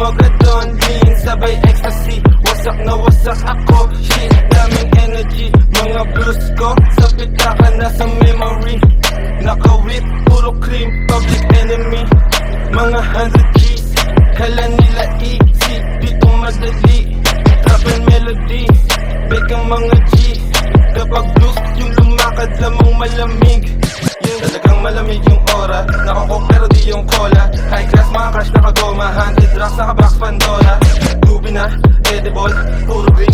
Mogadon Lean Sabay ecstasy. Wasak na wasak ako Shit, daming energy Mga blues ko. Sa pitaka na sa memory. Nakawit, puro cream Public enemy. Mga 100 G's Kala nila easy. Dito madali Trap and melody. Bekang mga G Kapag blues yung lumakad Lamang malamig. Talagang malamig yung aura Nakakok pero di yung cola. High fresh na kagoma Handed rocks, naka-box Pandora. Ruby na, edible, puro green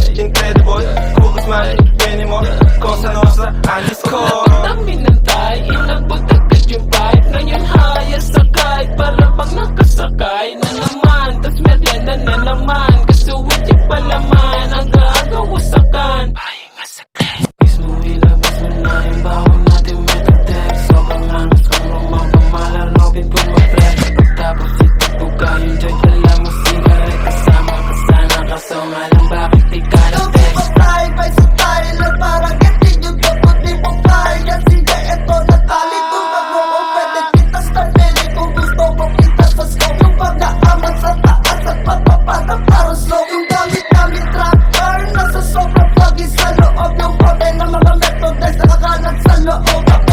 the old